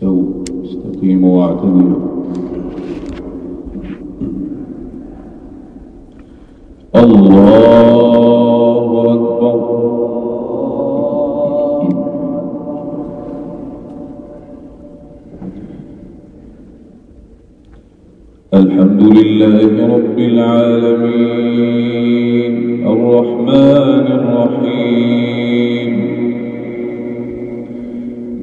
استووا استقيموا واعتدلوا الله أكبر. الحمد لله رب العالمين. الرحمن الرحيم.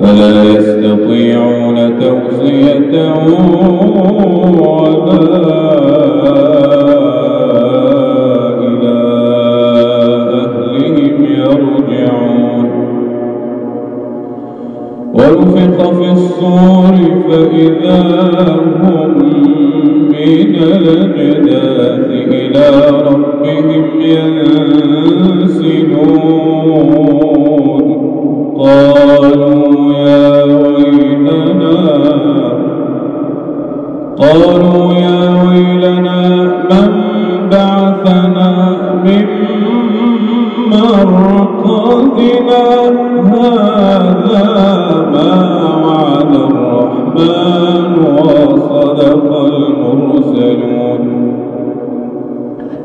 فلا يستطيعون توصية ولا إلى أهلهم يرجعون. ونفخ في الصور فإذا هم من الأجداث إلى ربهم ينسلون. قالوا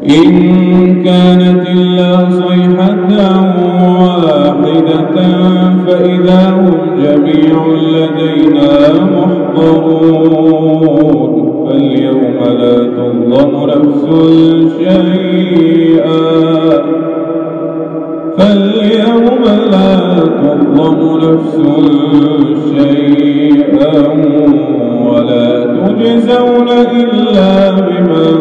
إن كانت إلا صيحة واحدة فإذا هم جميع لدينا محضرون. فاليوم لا تظلم نفس شيئا. فاليوم لا تظلم نفس شيئا. ولا تجزون إلا بما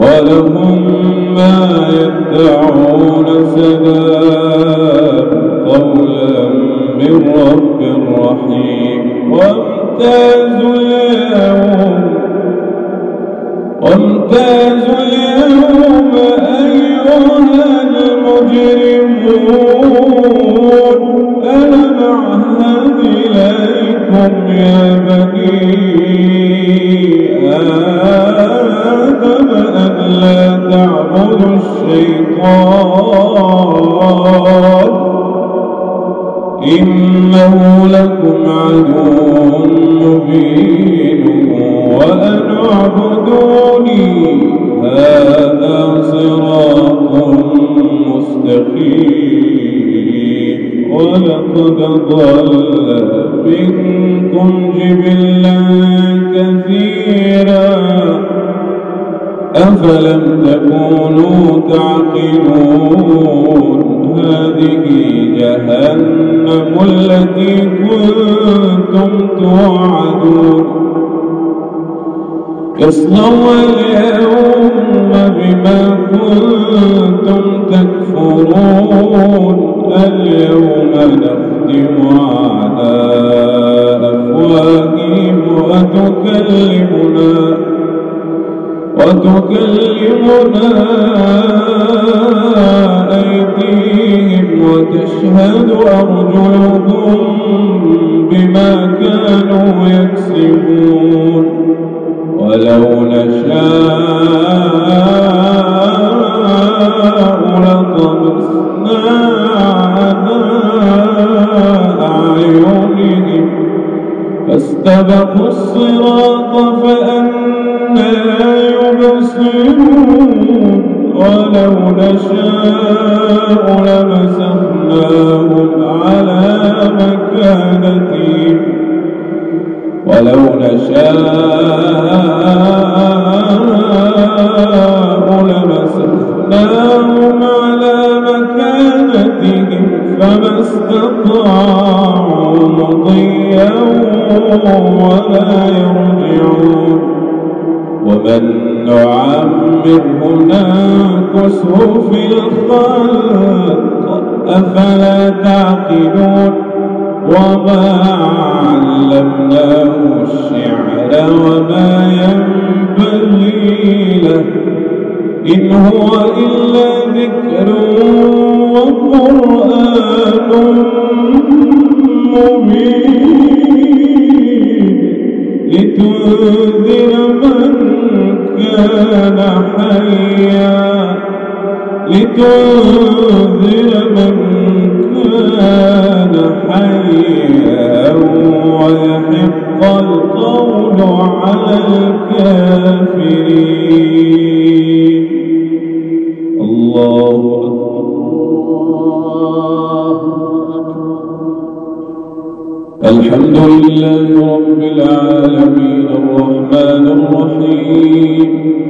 ولهم ما يدعون سلام قولا من رب رحيم. وامتازوا اليوم وامتازوا اليوم أيها المجرمون. ألم أعهد إليكم يا بني آدم أن لا تعبدوا الشيطان. إنه لكم عدو مبين وأن اعبدوني هذا صراط مستقيم. ولقد ضل منكم جبلا أفلم تكونوا تعقلون؟ هذه جهنم التي كنتم توعدون. اصلوا اليوم بما كنتم تكفرون. اليوم نختم على أفواههم وتكلمنا. وتكلمنا أيديهم وتشهد أرجلهم بما كانوا يكسبون. ولو نشاء لطمسنا على أعينهم فاستبقوا الصراط نشاء لمسخناهم على مكانتهم ولو نشاء أفلا تعقلون وما علمناه الشعر وما ينبغي له. إن هو إلا ذكر وقرآن مبين. لتنذر من كان حيا. لتنذر من كان حيا ويحق القول على الكافرين الله الحمد لله رب العالمين الرحمن الرحيم.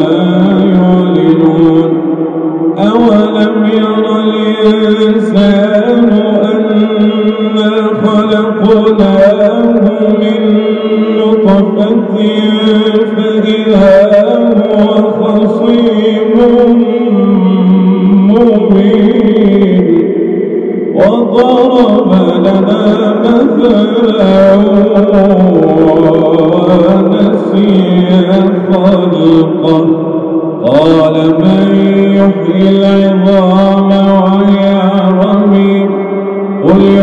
قل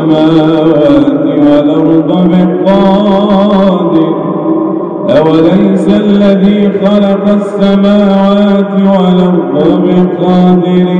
السماوات والأرض بقادر أوليس الذي خلق السماوات والأرض بقادر